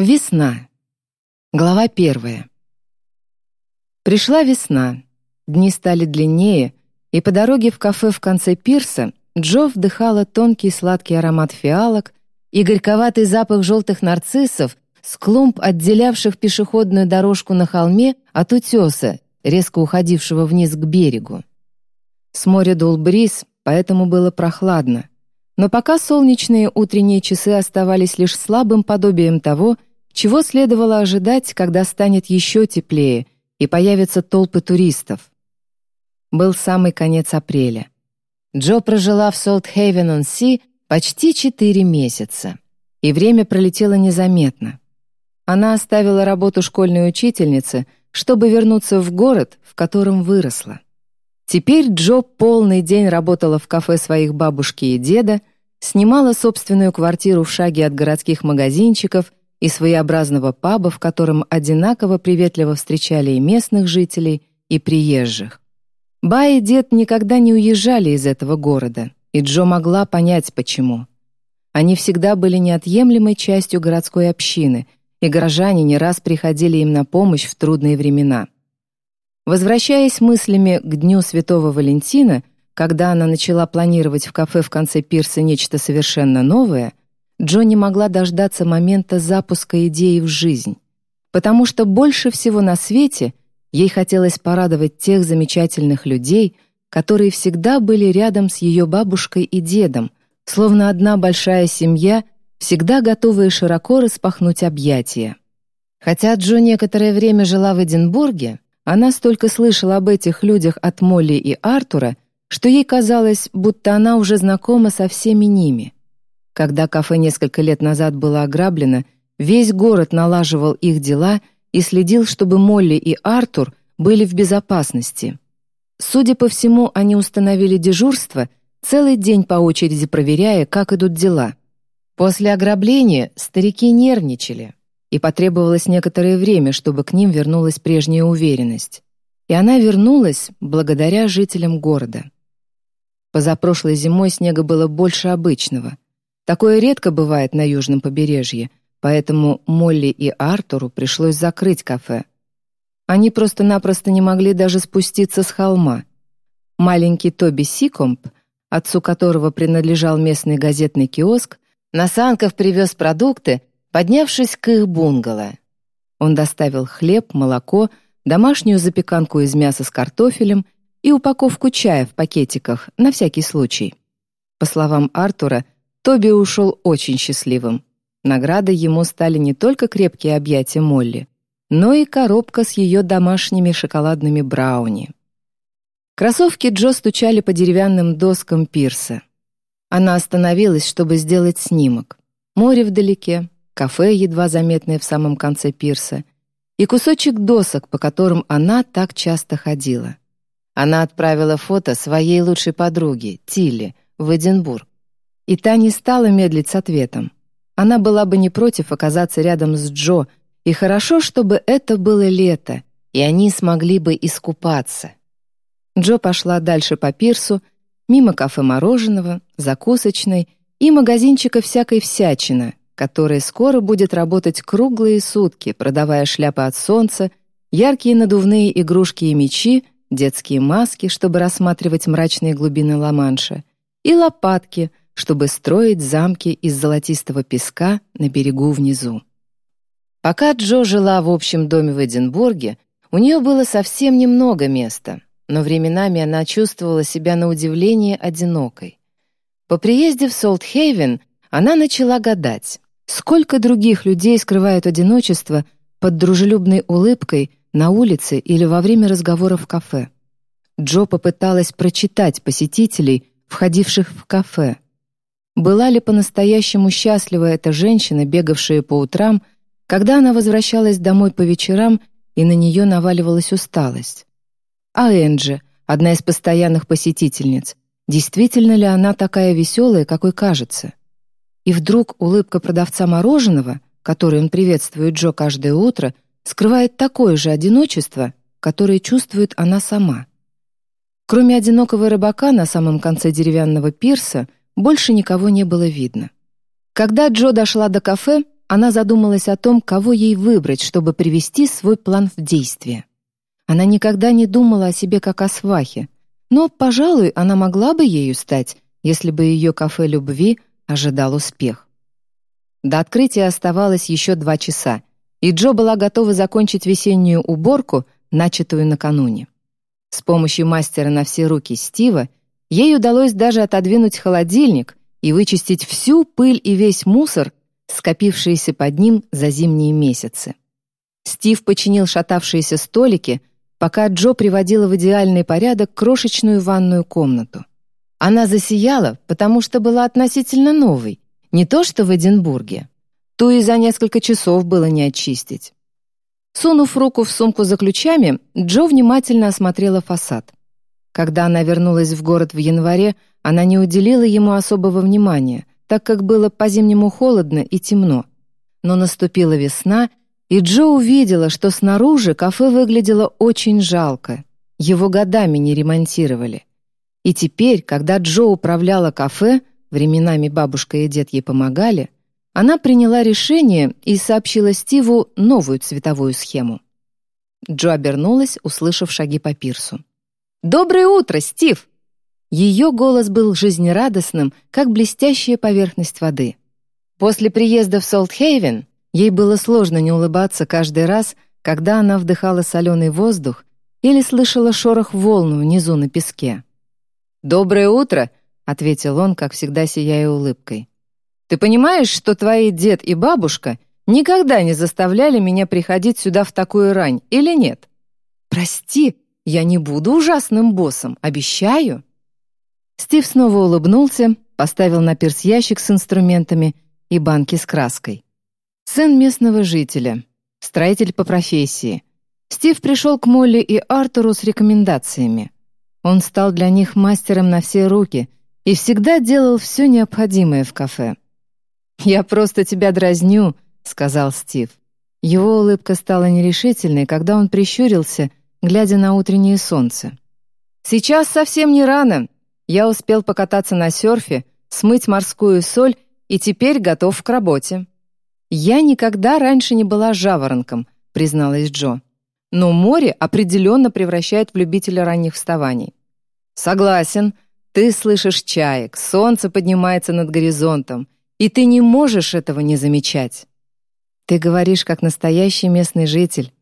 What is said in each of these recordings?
Весна. Глава первая. Пришла весна. Дни стали длиннее, и по дороге в кафе в конце пирса Джо вдыхала тонкий сладкий аромат фиалок и горьковатый запах желтых нарциссов с клумб, отделявших пешеходную дорожку на холме от утеса, резко уходившего вниз к берегу. С моря дул бриз, поэтому было прохладно. Но пока солнечные утренние часы оставались лишь слабым подобием того, чего следовало ожидать, когда станет еще теплее и появятся толпы туристов? Был самый конец апреля. Джо прожила в Солт-Хейвен-он-Си почти четыре месяца, и время пролетело незаметно. Она оставила работу школьной учительницы, чтобы вернуться в город, в котором выросла. Теперь Джо полный день работала в кафе своих бабушки и деда, снимала собственную квартиру в шаге от городских магазинчиков и своеобразного паба, в котором одинаково приветливо встречали и местных жителей, и приезжих. Ба и дед никогда не уезжали из этого города, и Джо могла понять, почему. Они всегда были неотъемлемой частью городской общины, и горожане не раз приходили им на помощь в трудные времена. Возвращаясь мыслями к Дню Святого Валентина, когда она начала планировать в кафе в конце пирса нечто совершенно новое, Джонни могла дождаться момента запуска идеи в жизнь, потому что больше всего на свете ей хотелось порадовать тех замечательных людей, которые всегда были рядом с ее бабушкой и дедом, словно одна большая семья, всегда готовая широко распахнуть объятия. Хотя Джо некоторое время жила в Эдинбурге, она столько слышала об этих людях от Молли и Артура, что ей казалось, будто она уже знакома со всеми ними — когда кафе несколько лет назад было ограблено, весь город налаживал их дела и следил, чтобы Молли и Артур были в безопасности. Судя по всему, они установили дежурство, целый день по очереди проверяя, как идут дела. После ограбления старики нервничали, и потребовалось некоторое время, чтобы к ним вернулась прежняя уверенность. И она вернулась благодаря жителям города. Позапрошлой зимой снега было больше обычного — Такое редко бывает на южном побережье, поэтому Молли и Артуру пришлось закрыть кафе. Они просто-напросто не могли даже спуститься с холма. Маленький Тоби Сикомп, отцу которого принадлежал местный газетный киоск, на санках привез продукты, поднявшись к их бунгало. Он доставил хлеб, молоко, домашнюю запеканку из мяса с картофелем и упаковку чая в пакетиках на всякий случай. По словам Артура, Тоби ушел очень счастливым. Наградой ему стали не только крепкие объятия Молли, но и коробка с ее домашними шоколадными брауни. Кроссовки Джо стучали по деревянным доскам пирса. Она остановилась, чтобы сделать снимок. Море вдалеке, кафе, едва заметное в самом конце пирса, и кусочек досок, по которым она так часто ходила. Она отправила фото своей лучшей подруге, Тилли, в Эдинбург. И та не стала медлить с ответом. Она была бы не против оказаться рядом с Джо, и хорошо, чтобы это было лето, и они смогли бы искупаться. Джо пошла дальше по пирсу, мимо кафе мороженого, закусочной и магазинчика всякой всячины, который скоро будет работать круглые сутки, продавая шляпы от солнца, яркие надувные игрушки и мечи, детские маски, чтобы рассматривать мрачные глубины Ла-Манша, и лопатки, чтобы строить замки из золотистого песка на берегу внизу. Пока Джо жила в общем доме в Эдинбурге, у нее было совсем немного места, но временами она чувствовала себя на удивление одинокой. По приезде в Солт-Хейвен она начала гадать, сколько других людей скрывают одиночество под дружелюбной улыбкой на улице или во время разговора в кафе. Джо попыталась прочитать посетителей, входивших в кафе, была ли по-настоящему счастлива эта женщина, бегавшая по утрам, когда она возвращалась домой по вечерам и на нее наваливалась усталость? А Энджи, одна из постоянных посетительниц, действительно ли она такая веселая, какой кажется? И вдруг улыбка продавца мороженого, который он приветствует Джо каждое утро, скрывает такое же одиночество, которое чувствует она сама. Кроме одинокого рыбака на самом конце деревянного пирса — больше никого не было видно. Когда Джо дошла до кафе, она задумалась о том, кого ей выбрать, чтобы привести свой план в действие. Она никогда не думала о себе как о свахе, но, пожалуй, она могла бы ею стать, если бы ее кафе любви ожидал успех. До открытия оставалось еще два часа, и Джо была готова закончить весеннюю уборку, начатую накануне. С помощью мастера на все руки Стива ей удалось даже отодвинуть холодильник и вычистить всю пыль и весь мусор, скопившиеся под ним за зимние месяцы. Стив починил шатавшиеся столики, пока Джо приводила в идеальный порядок крошечную ванную комнату. Она засияла, потому что была относительно новой, не то что в Эдинбурге. Ту и за несколько часов было не очистить. Сунув руку в сумку за ключами, Джо внимательно осмотрела фасад. Когда она вернулась в город в январе, она не уделила ему особого внимания, так как было по-зимнему холодно и темно. Но наступила весна, и Джо увидела, что снаружи кафе выглядело очень жалко. Его годами не ремонтировали. И теперь, когда Джо управляла кафе, временами бабушка и дед ей помогали, она приняла решение и сообщила Стиву новую цветовую схему. Джо обернулась, услышав шаги по пирсу. «Доброе утро, Стив!» Ее голос был жизнерадостным, как блестящая поверхность воды. После приезда в Солтхейвен ей было сложно не улыбаться каждый раз, когда она вдыхала соленый воздух или слышала шорох волн внизу на песке. «Доброе утро!» — ответил он, как всегда сияя улыбкой. «Ты понимаешь, что твои дед и бабушка никогда не заставляли меня приходить сюда в такую рань, или нет? Прости, я не буду ужасным боссом, обещаю!» Стив снова улыбнулся, поставил на пирс ящик с инструментами и банки с краской. Сын местного жителя, строитель по профессии. Стив пришел к Молли и Артуру с рекомендациями. Он стал для них мастером на все руки и всегда делал все необходимое в кафе. «Я просто тебя дразню», — сказал Стив. Его улыбка стала нерешительной, когда он прищурился, глядя на утреннее солнце. «Сейчас совсем не рано, я успел покататься на серфе, смыть морскую соль и теперь готов к работе. «Я никогда раньше не была жаворонком», — призналась Джо. «Но море определенно превращает в любителя ранних вставаний». «Согласен. Ты слышишь чаек, солнце поднимается над горизонтом, и ты не можешь этого не замечать». «Ты говоришь, как настоящий местный житель».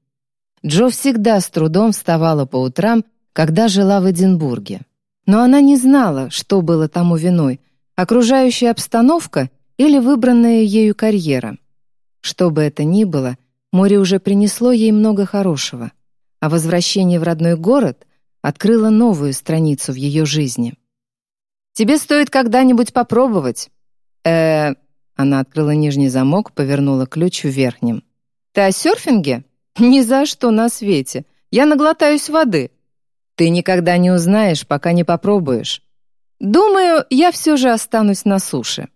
Джо всегда с трудом вставала по утрам, когда жила в Эдинбурге. Но она не знала, что было тому виной — окружающая обстановка или выбранная ею карьера. Что бы это ни было, море уже принесло ей много хорошего, а возвращение в родной город открыло новую страницу в ее жизни. «Тебе стоит когда-нибудь попробовать». э Она открыла нижний замок, повернула ключ в верхнем. «Ты о серфинге? Ни за что на свете. Я наглотаюсь воды. Ты никогда не узнаешь, пока не попробуешь. Думаю, я все же останусь на суше».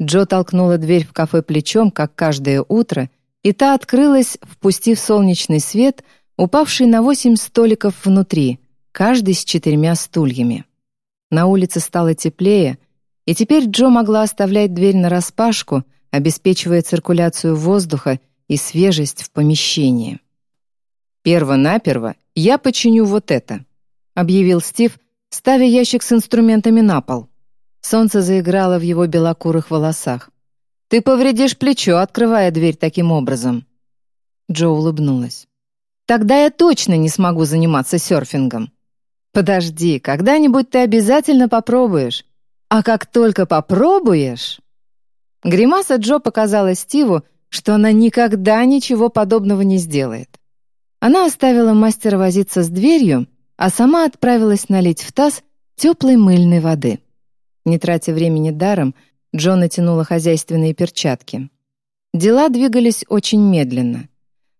Джо толкнула дверь в кафе плечом, как каждое утро, и та открылась, впустив солнечный свет, упавший на восемь столиков внутри, каждый с четырьмя стульями. На улице стало теплее, и теперь Джо могла оставлять дверь нараспашку, обеспечивая циркуляцию воздуха и свежесть в помещении. «Перво-наперво я починю вот это», — объявил Стив, ставя ящик с инструментами на пол. Солнце заиграло в его белокурых волосах. «Ты повредишь плечо, открывая дверь таким образом». Джо улыбнулась. «Тогда я точно не смогу заниматься серфингом». «Подожди, когда-нибудь ты обязательно попробуешь. А как только попробуешь...» Гримаса Джо показала Стиву, что она никогда ничего подобного не сделает. Она оставила мастера возиться с дверью, а сама отправилась налить в таз теплой мыльной воды. Не тратя времени даром, Джон натянула хозяйственные перчатки. Дела двигались очень медленно.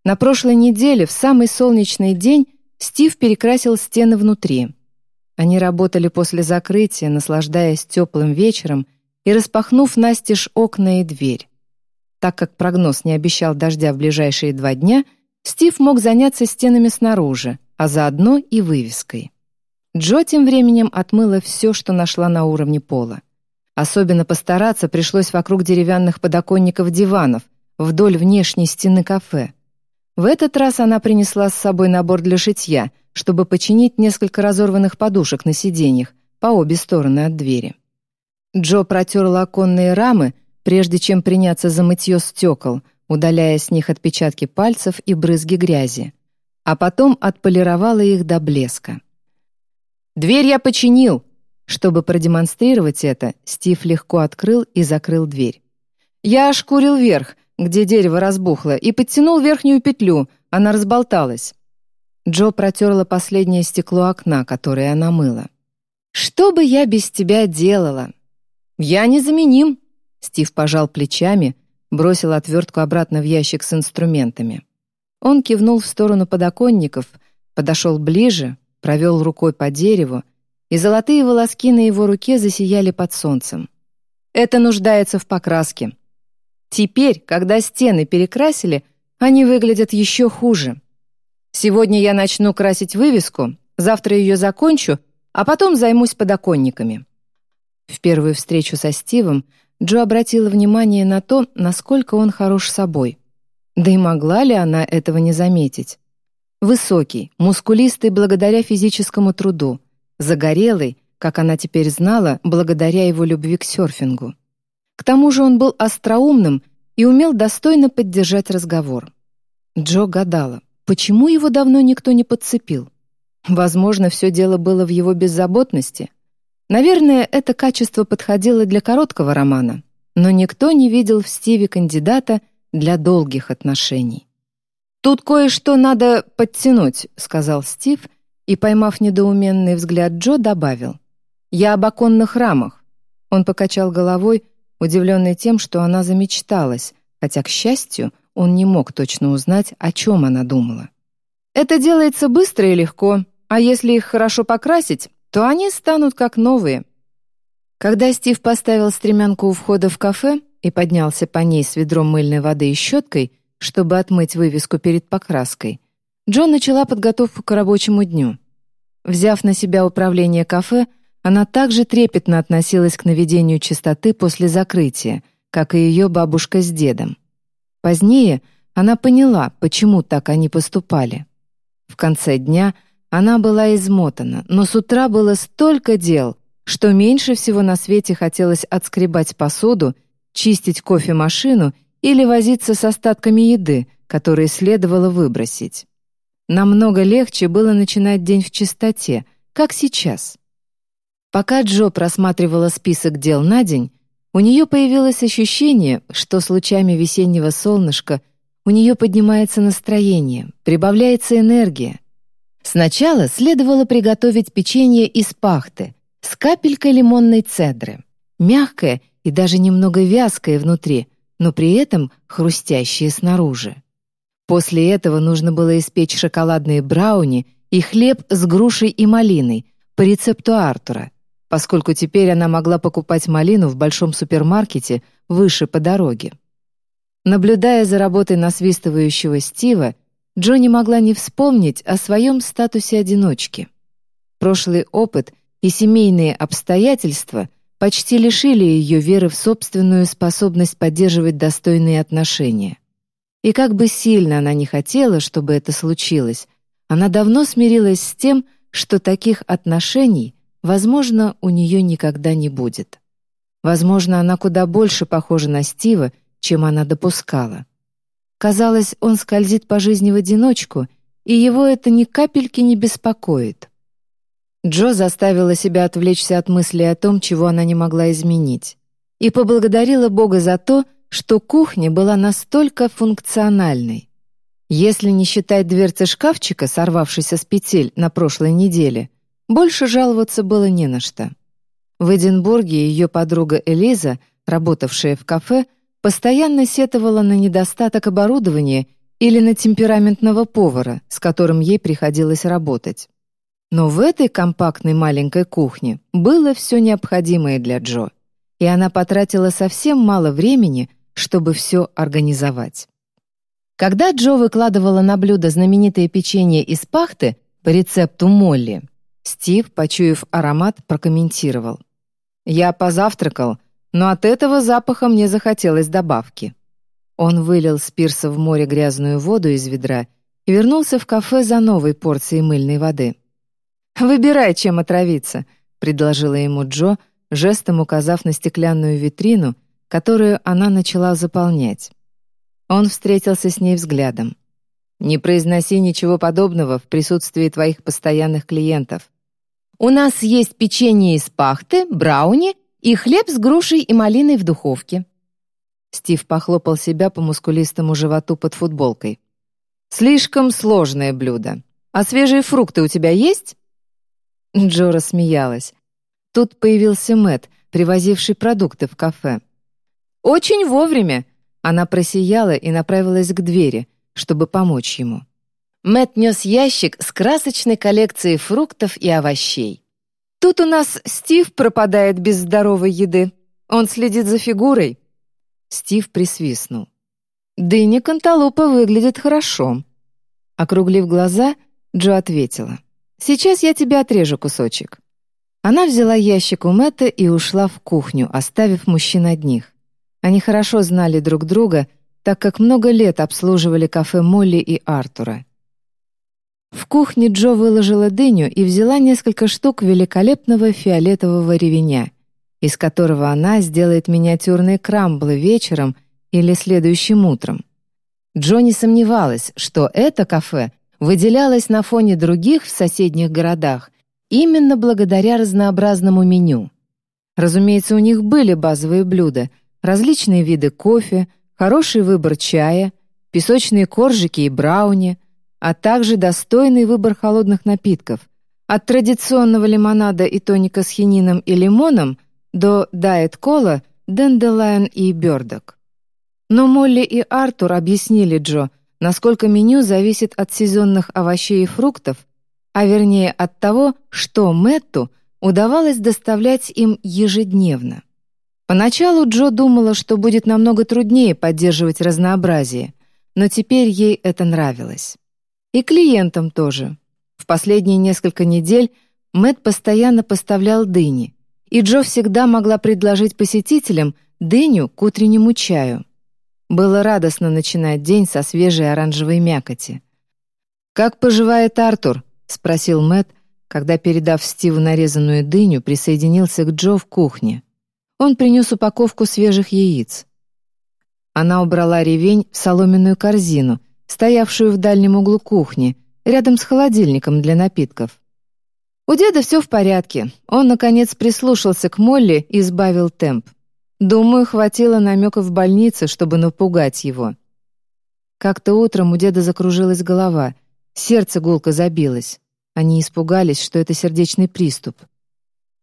На прошлой неделе, в самый солнечный день, Стив перекрасил стены внутри. Они работали после закрытия, наслаждаясь теплым вечером и распахнув настежь окна и дверь. Так как прогноз не обещал дождя в ближайшие два дня — Стив мог заняться стенами снаружи, а заодно и вывеской. Джо тем временем отмыла все, что нашла на уровне пола. Особенно постараться пришлось вокруг деревянных подоконников диванов, вдоль внешней стены кафе. В этот раз она принесла с собой набор для шитья, чтобы починить несколько разорванных подушек на сиденьях по обе стороны от двери. Джо протерла оконные рамы, прежде чем приняться за мытье стекол, удаляя с них отпечатки пальцев и брызги грязи, а потом отполировала их до блеска. «Дверь я починил!» Чтобы продемонстрировать это, Стив легко открыл и закрыл дверь. «Я ошкурил вверх, где дерево разбухло, и подтянул верхнюю петлю, она разболталась». Джо протерла последнее стекло окна, которое она мыла. «Что бы я без тебя делала?» «Я незаменим», — Стив пожал плечами, бросил отвертку обратно в ящик с инструментами. Он кивнул в сторону подоконников, подошел ближе, провел рукой по дереву, и золотые волоски на его руке засияли под солнцем. Это нуждается в покраске. Теперь, когда стены перекрасили, они выглядят еще хуже. Сегодня я начну красить вывеску, завтра ее закончу, а потом займусь подоконниками. В первую встречу со Стивом Джо обратила внимание на то, насколько он хорош собой. Да и могла ли она этого не заметить? Высокий, мускулистый благодаря физическому труду, загорелый, как она теперь знала, благодаря его любви к серфингу. К тому же он был остроумным и умел достойно поддержать разговор. Джо гадала, почему его давно никто не подцепил. Возможно, все дело было в его беззаботности — Наверное, это качество подходило для короткого романа, но никто не видел в Стиве кандидата для долгих отношений. «Тут кое-что надо подтянуть», — сказал Стив, и, поймав недоуменный взгляд Джо, добавил. «Я об оконных рамах». Он покачал головой, удивленный тем, что она замечталась, хотя, к счастью, он не мог точно узнать, о чем она думала. «Это делается быстро и легко, а если их хорошо покрасить, то они станут как новые. Когда Стив поставил стремянку у входа в кафе и поднялся по ней с ведром мыльной воды и щеткой, чтобы отмыть вывеску перед покраской, Джон начала подготовку к рабочему дню. Взяв на себя управление кафе, она также трепетно относилась к наведению чистоты после закрытия, как и ее бабушка с дедом. Позднее она поняла, почему так они поступали. В конце дня — она была измотана, но с утра было столько дел, что меньше всего на свете хотелось отскребать посуду, чистить кофемашину или возиться с остатками еды, которые следовало выбросить. Намного легче было начинать день в чистоте, как сейчас. Пока Джо просматривала список дел на день, у нее появилось ощущение, что с лучами весеннего солнышка у нее поднимается настроение, прибавляется энергия, Сначала следовало приготовить печенье из пахты с капелькой лимонной цедры, мягкое и даже немного вязкое внутри, но при этом хрустящее снаружи. После этого нужно было испечь шоколадные брауни и хлеб с грушей и малиной по рецепту Артура, поскольку теперь она могла покупать малину в большом супермаркете выше по дороге. Наблюдая за работой насвистывающего Стива, Джонни могла не вспомнить о своем статусе одиночки. Прошлый опыт и семейные обстоятельства почти лишили ее веры в собственную способность поддерживать достойные отношения. И как бы сильно она не хотела, чтобы это случилось, она давно смирилась с тем, что таких отношений, возможно, у нее никогда не будет. Возможно, она куда больше похожа на Стива, чем она допускала. Казалось, он скользит по жизни в одиночку, и его это ни капельки не беспокоит. Джо заставила себя отвлечься от мысли о том, чего она не могла изменить, и поблагодарила Бога за то, что кухня была настолько функциональной. Если не считать дверцы шкафчика, сорвавшейся с петель на прошлой неделе, больше жаловаться было не на что. В Эдинбурге ее подруга Элиза, работавшая в кафе, постоянно сетовала на недостаток оборудования или на темпераментного повара, с которым ей приходилось работать. Но в этой компактной маленькой кухне было все необходимое для Джо, и она потратила совсем мало времени, чтобы все организовать. Когда Джо выкладывала на блюдо знаменитое печенье из пахты по рецепту Молли, Стив, почуяв аромат, прокомментировал. «Я позавтракал, но от этого запаха мне захотелось добавки. Он вылил с пирса в море грязную воду из ведра и вернулся в кафе за новой порцией мыльной воды. «Выбирай, чем отравиться», — предложила ему Джо, жестом указав на стеклянную витрину, которую она начала заполнять. Он встретился с ней взглядом. «Не произноси ничего подобного в присутствии твоих постоянных клиентов. У нас есть печенье из пахты, брауни и хлеб с грушей и малиной в духовке». Стив похлопал себя по мускулистому животу под футболкой. «Слишком сложное блюдо. А свежие фрукты у тебя есть?» Джо рассмеялась. Тут появился Мэт, привозивший продукты в кафе. «Очень вовремя!» Она просияла и направилась к двери, чтобы помочь ему. Мэт нес ящик с красочной коллекцией фруктов и овощей. «Тут у нас Стив пропадает без здоровой еды. Он следит за фигурой». Стив присвистнул. «Дыня Канталупа выглядит хорошо». Округлив глаза, Джо ответила. «Сейчас я тебе отрежу кусочек». Она взяла ящик у Мэтта и ушла в кухню, оставив мужчин одних. Они хорошо знали друг друга, так как много лет обслуживали кафе Молли и Артура. В кухне Джо выложила дыню и взяла несколько штук великолепного фиолетового ревеня, из которого она сделает миниатюрные крамблы вечером или следующим утром. Джо не сомневалась, что это кафе выделялось на фоне других в соседних городах именно благодаря разнообразному меню. Разумеется, у них были базовые блюда, различные виды кофе, хороший выбор чая, песочные коржики и брауни, а также достойный выбор холодных напитков, от традиционного лимонада и тоника с хинином и лимоном до дайет-кола, денделайн и бёрдок. Но Молли и Артур объяснили Джо, насколько меню зависит от сезонных овощей и фруктов, а вернее от того, что Мэтту удавалось доставлять им ежедневно. Поначалу Джо думала, что будет намного труднее поддерживать разнообразие, но теперь ей это нравилось. И клиентам тоже. В последние несколько недель Мэтт постоянно поставлял дыни, и Джо всегда могла предложить посетителям дыню к утреннему чаю. Было радостно начинать день со свежей оранжевой мякоти. «Как поживает Артур?» — спросил Мэтт, когда, передав Стиву нарезанную дыню, присоединился к Джо в кухне. Он принес упаковку свежих яиц. Она убрала ревень в соломенную корзину — стоявшую в дальнем углу кухни, рядом с холодильником для напитков. У деда все в порядке. Он, наконец, прислушался к Молли и сбавил темп. Думаю, хватило намека в больнице, чтобы напугать его. Как-то утром у деда закружилась голова, сердце гулко забилось. Они испугались, что это сердечный приступ.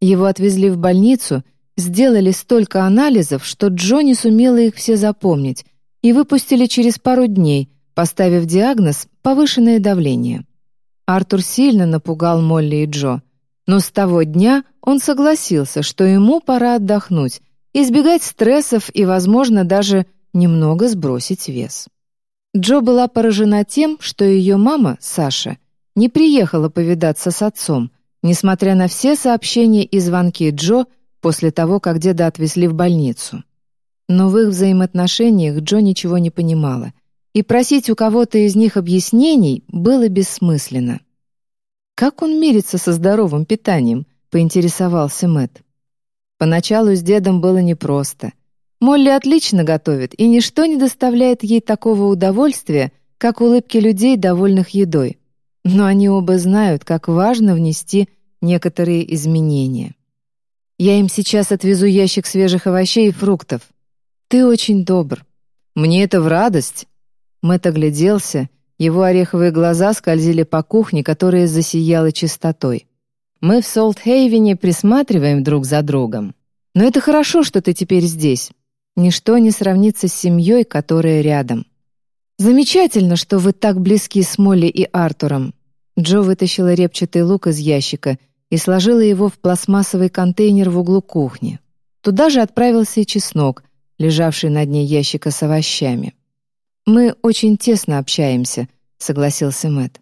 Его отвезли в больницу, сделали столько анализов, что Джо не сумела их все запомнить, и выпустили через пару дней, поставив диагноз «повышенное давление». Артур сильно напугал Молли и Джо, но с того дня он согласился, что ему пора отдохнуть, избегать стрессов и, возможно, даже немного сбросить вес. Джо была поражена тем, что ее мама, Саша, не приехала повидаться с отцом, несмотря на все сообщения и звонки Джо после того, как деда отвезли в больницу. Но в их взаимоотношениях Джо ничего не понимала и просить у кого-то из них объяснений было бессмысленно. «Как он мирится со здоровым питанием?» — поинтересовался Мэт. Поначалу с дедом было непросто. Молли отлично готовит, и ничто не доставляет ей такого удовольствия, как улыбки людей, довольных едой. Но они оба знают, как важно внести некоторые изменения. Я им сейчас отвезу ящик свежих овощей и фруктов. Ты очень добр. Мне это в радость, Мэтт огляделся, его ореховые глаза скользили по кухне, которая засияла чистотой. «Мы в Солт-Хейвене присматриваем друг за другом. Но это хорошо, что ты теперь здесь. Ничто не сравнится с семьей, которая рядом». «Замечательно, что вы так близки с Молли и Артуром». Джо вытащила репчатый лук из ящика и сложила его в пластмассовый контейнер в углу кухни. Туда же отправился и чеснок, лежавший на дне ящика с овощами. «Мы очень тесно общаемся», — согласился Мэт.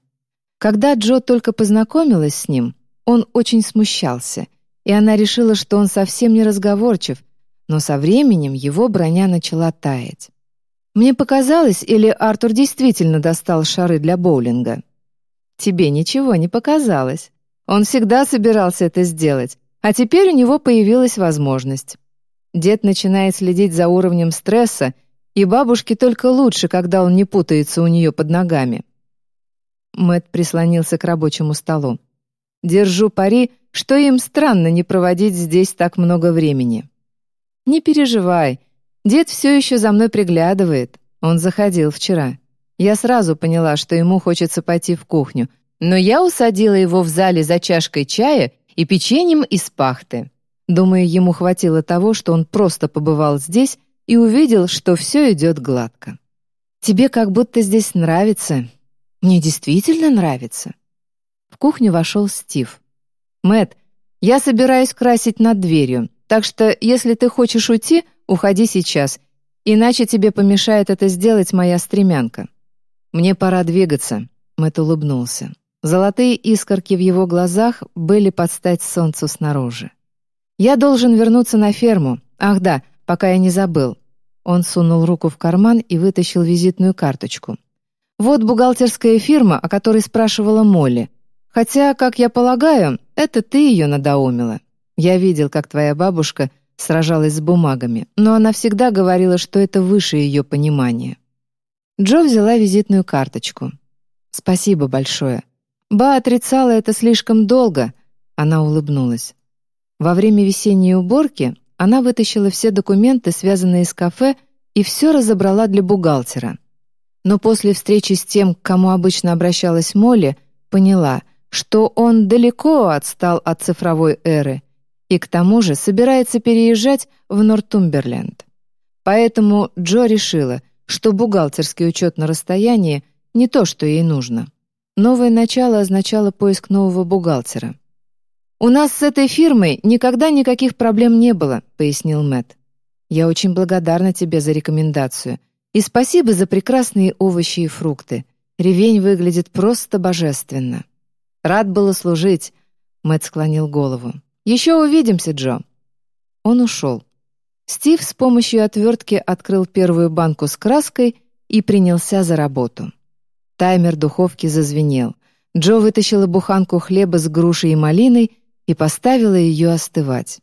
Когда Джо только познакомилась с ним, он очень смущался, и она решила, что он совсем не разговорчив, но со временем его броня начала таять. Мне показалось, или Артур действительно достал шары для боулинга? Тебе ничего не показалось. Он всегда собирался это сделать, а теперь у него появилась возможность. Дед начинает следить за уровнем стресса, и бабушке только лучше, когда он не путается у нее под ногами. Мэт прислонился к рабочему столу. Держу пари, что им странно не проводить здесь так много времени. Не переживай, дед все еще за мной приглядывает. Он заходил вчера. Я сразу поняла, что ему хочется пойти в кухню, но я усадила его в зале за чашкой чая и печеньем из пахты. Думаю, ему хватило того, что он просто побывал здесь и увидел, что все идет гладко. «Тебе как будто здесь нравится». «Мне действительно нравится». В кухню вошел Стив. Мэт, я собираюсь красить над дверью, так что если ты хочешь уйти, уходи сейчас, иначе тебе помешает это сделать моя стремянка». «Мне пора двигаться», — Мэт улыбнулся. Золотые искорки в его глазах были под стать солнцу снаружи. «Я должен вернуться на ферму. Ах да, пока я не забыл». Он сунул руку в карман и вытащил визитную карточку. «Вот бухгалтерская фирма, о которой спрашивала Молли. Хотя, как я полагаю, это ты ее надоумила. Я видел, как твоя бабушка сражалась с бумагами, но она всегда говорила, что это выше ее понимания». Джо взяла визитную карточку. «Спасибо большое. Ба отрицала это слишком долго», — она улыбнулась. Во время весенней уборки она вытащила все документы, связанные с кафе, и все разобрала для бухгалтера. Но после встречи с тем, к кому обычно обращалась Молли, поняла, что он далеко отстал от цифровой эры и к тому же собирается переезжать в Нортумберленд. Поэтому Джо решила, что бухгалтерский учет на расстоянии не то, что ей нужно. Новое начало означало поиск нового бухгалтера. «У нас с этой фирмой никогда никаких проблем не было», — пояснил Мэтт. «Я очень благодарна тебе за рекомендацию. И спасибо за прекрасные овощи и фрукты. Ревень выглядит просто божественно». «Рад было служить», — Мэтт склонил голову. «Еще увидимся, Джо». Он ушел. Стив с помощью отвертки открыл первую банку с краской и принялся за работу. Таймер духовки зазвенел. Джо вытащила буханку хлеба с грушей и малиной и поставила ее остывать.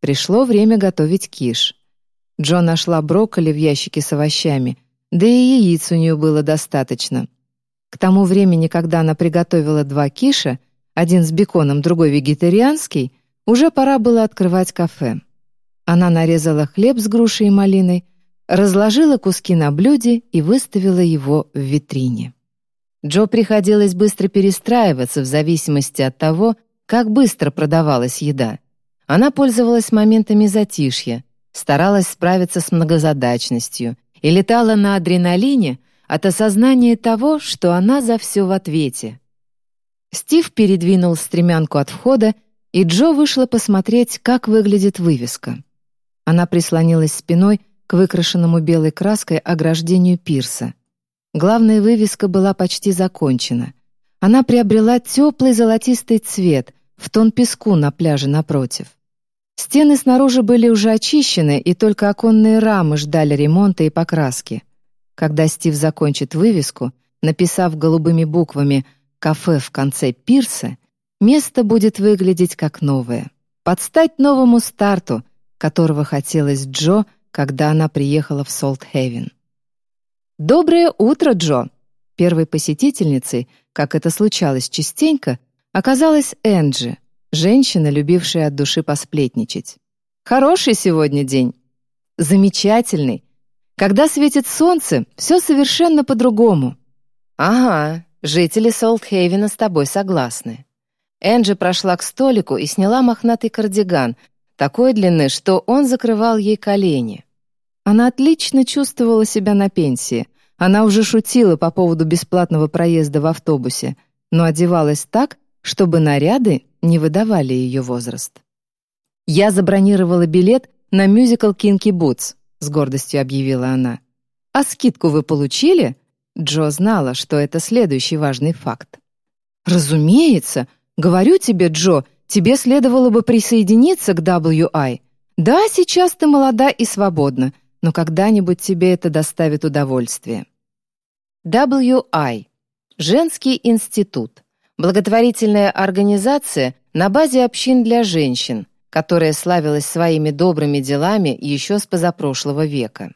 Пришло время готовить киш. Джо нашла брокколи в ящике с овощами, да и яиц у нее было достаточно. К тому времени, когда она приготовила два киша, один с беконом, другой вегетарианский, уже пора было открывать кафе. Она нарезала хлеб с грушей и малиной, разложила куски на блюде и выставила его в витрине. Джо приходилось быстро перестраиваться в зависимости от того, как быстро продавалась еда. Она пользовалась моментами затишья, старалась справиться с многозадачностью и летала на адреналине от осознания того, что она за все в ответе. Стив передвинул стремянку от входа, и Джо вышла посмотреть, как выглядит вывеска. Она прислонилась спиной к выкрашенному белой краской ограждению пирса. Главная вывеска была почти закончена. Она приобрела теплый золотистый цвет, в тон песку на пляже напротив. Стены снаружи были уже очищены, и только оконные рамы ждали ремонта и покраски. Когда Стив закончит вывеску, написав голубыми буквами «кафе» в конце пирса, место будет выглядеть как новое. Подстать новому старту, которого хотелось Джо, когда она приехала в Солт-Хевен. «Доброе утро, Джо!» Первой посетительницей, как это случалось частенько, оказалась Энджи, женщина, любившая от души посплетничать. «Хороший сегодня день!» «Замечательный! Когда светит солнце, все совершенно по-другому!» «Ага, жители Солтхейвена с тобой согласны». Энджи прошла к столику и сняла мохнатый кардиган, такой длины, что он закрывал ей колени. Она отлично чувствовала себя на пенсии. Она уже шутила по поводу бесплатного проезда в автобусе, но одевалась так, чтобы наряды не выдавали ее возраст. «Я забронировала билет на мюзикл «Кинки Бутс», — с гордостью объявила она. «А скидку вы получили?» Джо знала, что это следующий важный факт. «Разумеется. Говорю тебе, Джо, тебе следовало бы присоединиться к WI. Да, сейчас ты молода и свободна. но когда-нибудь тебе это доставит удовольствие. WI – Женский институт, благотворительная организация на базе общин для женщин, которая славилась своими добрыми делами еще с позапрошлого века.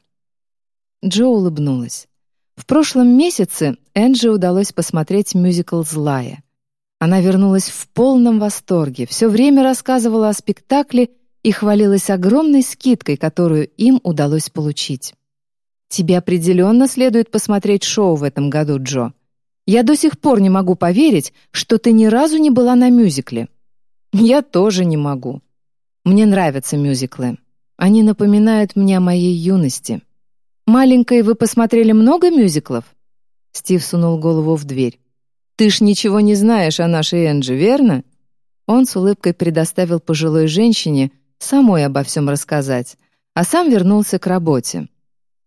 Джо улыбнулась. В прошлом месяце Энджи удалось посмотреть мюзикл «Злая». Она вернулась в полном восторге, все время рассказывала о спектакле и хвалилась огромной скидкой, которую им удалось получить. «Тебе определенно следует посмотреть шоу в этом году, Джо. Я до сих пор не могу поверить, что ты ни разу не была на мюзикле». «Я тоже не могу. Мне нравятся мюзиклы. Они напоминают мне о моей юности». «Маленькой вы посмотрели много мюзиклов?» Стив сунул голову в дверь. «Ты ж ничего не знаешь о нашей Энджи, верно?» Он с улыбкой предоставил пожилой женщине самой обо всем рассказать, а сам вернулся к работе.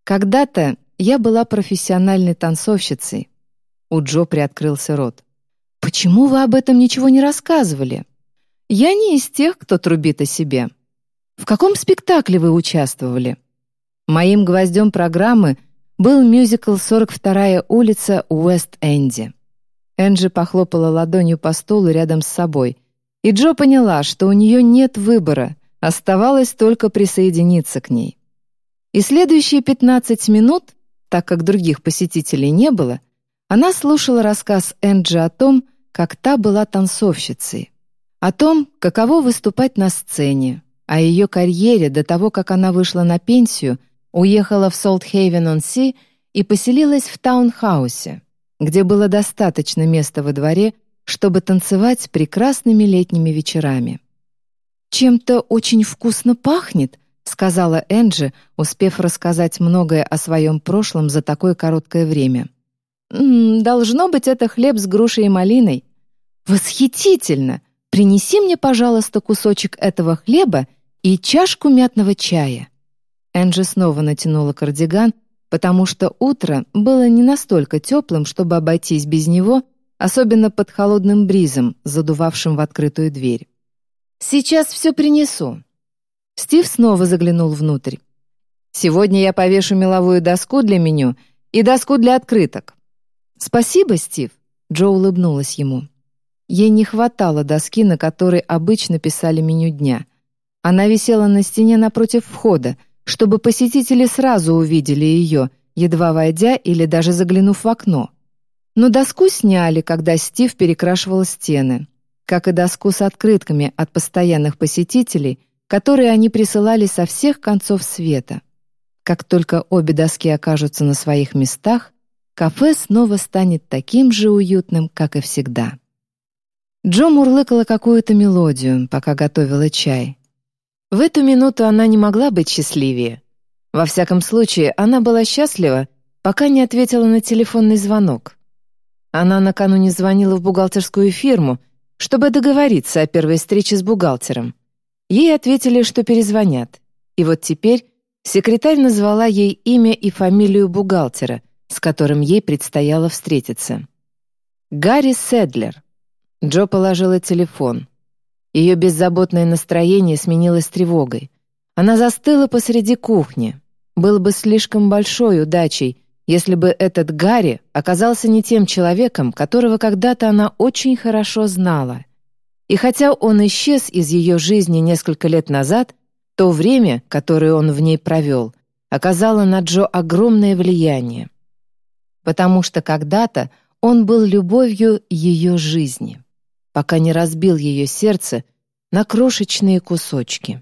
«Когда-то я была профессиональной танцовщицей». У Джо приоткрылся рот. «Почему вы об этом ничего не рассказывали?» «Я не из тех, кто трубит о себе». «В каком спектакле вы участвовали?» Моим гвоздем программы был мюзикл «42-я улица Уэст-Энди». Энджи похлопала ладонью по столу рядом с собой, и Джо поняла, что у нее нет выбора, оставалось только присоединиться к ней. И следующие 15 минут, так как других посетителей не было, она слушала рассказ Энджи о том, как та была танцовщицей, о том, каково выступать на сцене, о ее карьере до того, как она вышла на пенсию — Уехала в Солтхейвен-он-Си и поселилась в таунхаусе, где было достаточно места во дворе, чтобы танцевать прекрасными летними вечерами. «Чем-то очень вкусно пахнет», — сказала Энджи, успев рассказать многое о своем прошлом за такое короткое время. «М -м, «Должно быть, это хлеб с грушей и малиной». «Восхитительно! Принеси мне, пожалуйста, кусочек этого хлеба и чашку мятного чая». Энджи снова натянула кардиган, потому что утро было не настолько теплым, чтобы обойтись без него, особенно под холодным бризом, задувавшим в открытую дверь. «Сейчас все принесу». Стив снова заглянул внутрь. «Сегодня я повешу меловую доску для меню и доску для открыток». «Спасибо, Стив», — Джо улыбнулась ему. Ей не хватало доски, на которой обычно писали меню дня. Она висела на стене напротив входа — чтобы посетители сразу увидели ее, едва войдя или даже заглянув в окно. Но доску сняли, когда Стив перекрашивал стены, как и доску с открытками от постоянных посетителей, которые они присылали со всех концов света. Как только обе доски окажутся на своих местах, кафе снова станет таким же уютным, как и всегда. Джо мурлыкала какую-то мелодию, пока готовила чай. В эту минуту она не могла быть счастливее. Во всяком случае, она была счастлива, пока не ответила на телефонный звонок. Она накануне звонила в бухгалтерскую фирму, чтобы договориться о первой встрече с бухгалтером. Ей ответили, что перезвонят. И вот теперь секретарь назвала ей имя и фамилию бухгалтера, с которым ей предстояло встретиться. Гарри Седлер. Джо положила телефон. Ее беззаботное настроение сменилось тревогой. Она застыла посреди кухни. Было бы слишком большой удачей, если бы этот Гарри оказался не тем человеком, которого когда-то она очень хорошо знала. И хотя он исчез из ее жизни несколько лет назад, то время, которое он в ней провел, оказало на Джо огромное влияние. Потому что когда-то он был любовью ее жизни пока не разбил ее сердце на крошечные кусочки.